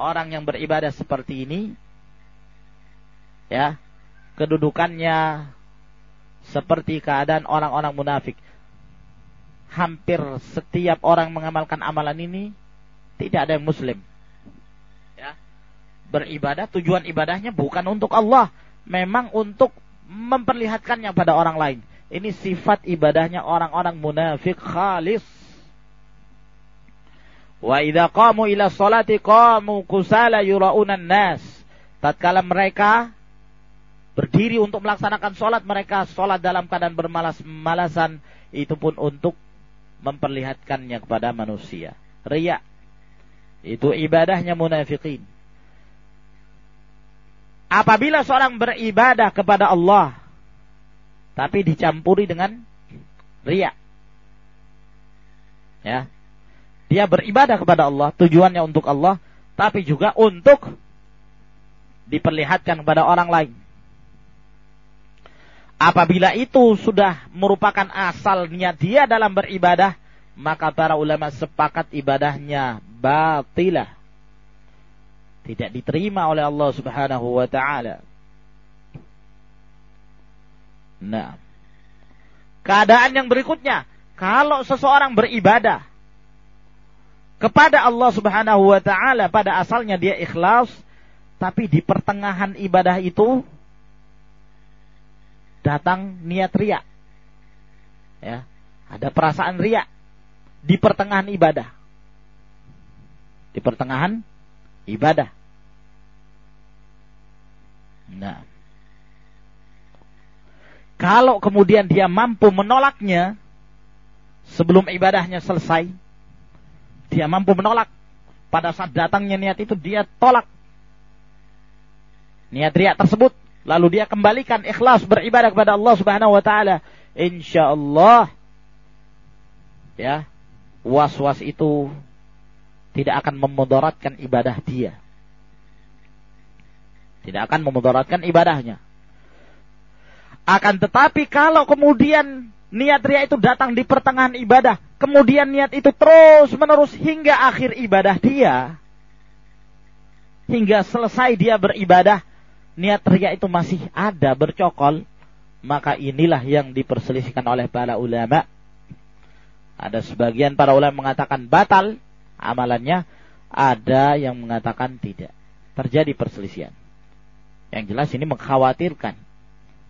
A: Orang yang beribadah seperti ini ya kedudukannya seperti keadaan orang-orang munafik hampir setiap orang mengamalkan amalan ini tidak ada yang muslim. Beribadah tujuan ibadahnya bukan untuk Allah, memang untuk memperlihatkannya pada orang lain. Ini sifat ibadahnya orang-orang munafik khalis. Wa idza qamu ila salati qamu kusala yuraunan nas. Tatkala mereka berdiri untuk melaksanakan sholat mereka sholat dalam keadaan bermalas-malasan itu pun untuk memperlihatkannya kepada manusia. Riya. Itu ibadahnya munafikin. Apabila seorang beribadah kepada Allah tapi dicampuri dengan riya. Ya. Dia beribadah kepada Allah, tujuannya untuk Allah, tapi juga untuk diperlihatkan kepada orang lain. Apabila itu sudah merupakan asal niat dia dalam beribadah, maka para ulama sepakat ibadahnya batilah. Tidak diterima oleh Allah Subhanahu wa taala. Nah. Keadaan yang berikutnya, kalau seseorang beribadah kepada Allah Subhanahu wa taala pada asalnya dia ikhlas, tapi di pertengahan ibadah itu datang niat riak. Ya, ada perasaan riak di pertengahan ibadah. Di pertengahan ibadah. Nah. Kalau kemudian dia mampu menolaknya sebelum ibadahnya selesai, dia mampu menolak pada saat datangnya niat itu dia tolak niat riak tersebut lalu dia kembalikan ikhlas beribadah kepada Allah Subhanahu wa taala, insyaallah ya, was-was itu tidak akan memudaratkan ibadah dia. Tidak akan memudaratkan ibadahnya. Akan tetapi kalau kemudian niat ria itu datang di pertengahan ibadah, kemudian niat itu terus menerus hingga akhir ibadah dia, hingga selesai dia beribadah, niat ria itu masih ada bercokol, maka inilah yang diperselisihkan oleh para ulama. Ada sebagian para ulama mengatakan batal amalannya, ada yang mengatakan tidak. Terjadi perselisihan. Yang jelas ini mengkhawatirkan.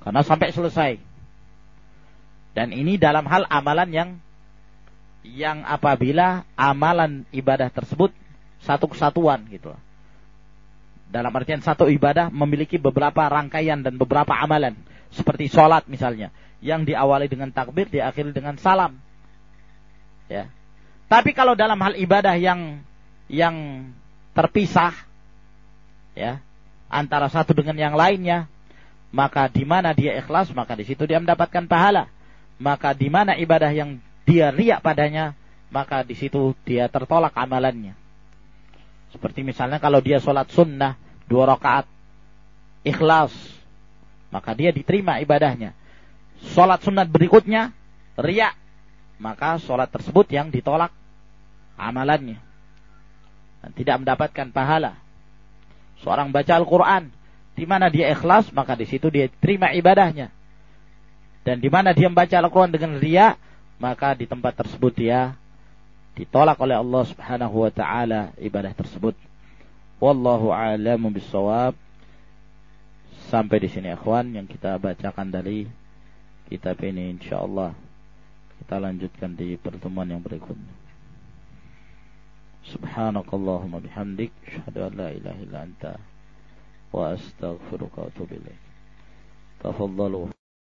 A: Karena sampai selesai. Dan ini dalam hal amalan yang yang apabila amalan ibadah tersebut satu kesatuan gitu. Dalam artian satu ibadah memiliki beberapa rangkaian dan beberapa amalan. Seperti sholat misalnya. Yang diawali dengan takbir, diakhiri dengan salam. Ya. Tapi kalau dalam hal ibadah yang yang terpisah, ya, antara satu dengan yang lainnya, maka di mana dia ikhlas, maka di situ dia mendapatkan pahala. Maka di mana ibadah yang dia riak padanya, maka di situ dia tertolak amalannya. Seperti misalnya kalau dia sholat sunnah, dua rakaat ikhlas maka dia diterima ibadahnya sholat sunat berikutnya riak maka sholat tersebut yang ditolak amalannya. Dan tidak mendapatkan pahala. Seorang baca Al-Quran di mana dia ikhlas maka di situ dia terima ibadahnya. Dan di mana dia membaca Al-Quran dengan riak maka di tempat tersebut dia ditolak oleh Allah Subhanahu wa taala ibadah tersebut. Wallahu a'lamu bisawab. Sampai di sini ikhwan yang kita bacakan dari kitab ini insyaallah kita lanjutkan di pertemuan yang berikutnya. Subhanakallahumma bihamdik asyhadu an la ilaha illa anta wa astaghfiruka wa atubu ilaik. Tafadhalu